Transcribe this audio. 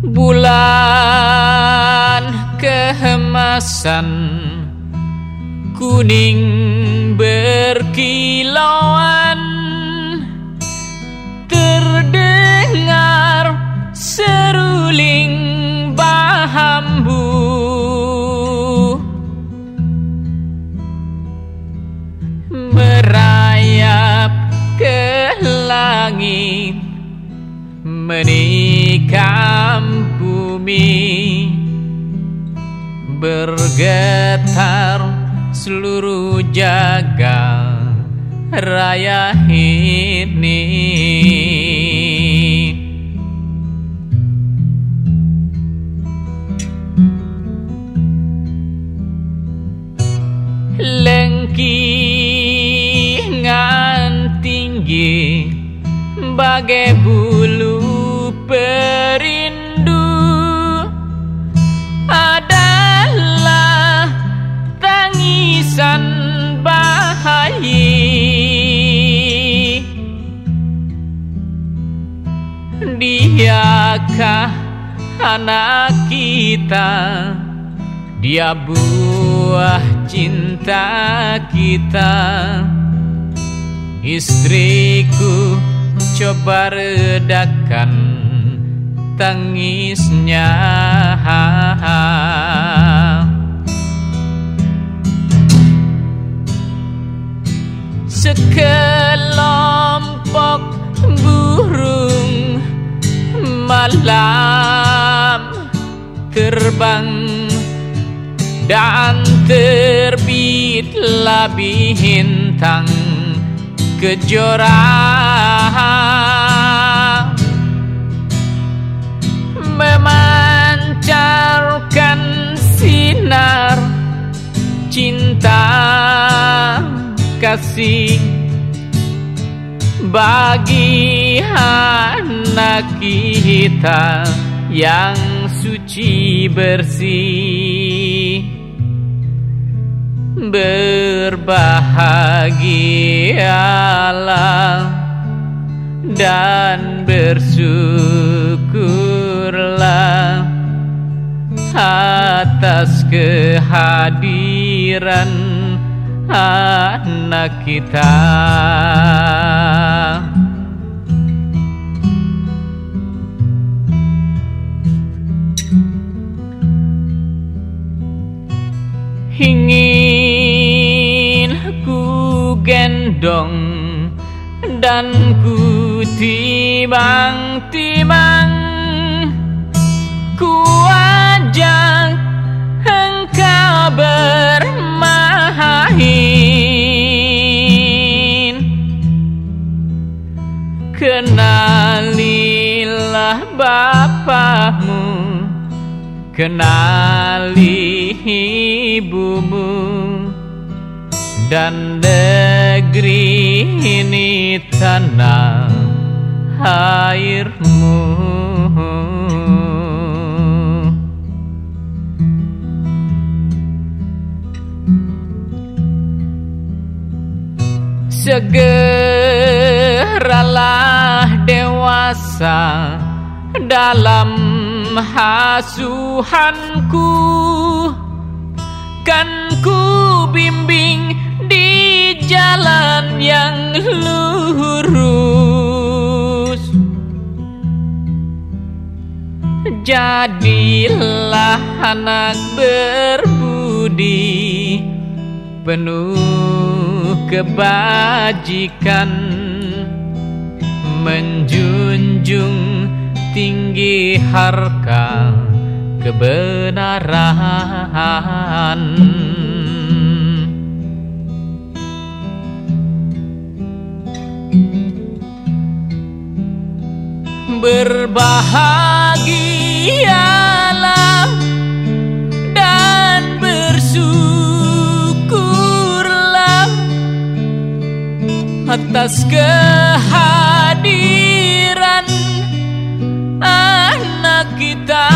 Bulan kehemasan Kuning berkilauan. Terdengar seruling bahambu Merayap ke langit menikam bumi bergetar seluruh jaga raya ini. Lengkingan tinggi bagai bulu Diakah anak kita. Dia buah cinta kita. Istriku coba redakan tangisnya. Sekelompok malam terbang dan terbitlah bintang kejora memancarkan sinar cinta kasih bagi anak kita yang suci bersih berbahagialah dan bersyukurlah atas kehadiran anak kita. Gendong dan ku timang-timang Ku ajak engkau bermain. Kenalilah bapamu Kenali ibumu. Dan negeri ini tanah airmu. Segeralah dewasa dalam hasuhanku. Kan ku bimbing jalan yang lurus. Jadilah anak berbudi Penuh kebajikan. Menjunjung tinggi harga kebenaran Berbahagialah dan bersyukurlah atas kehadiran anak kita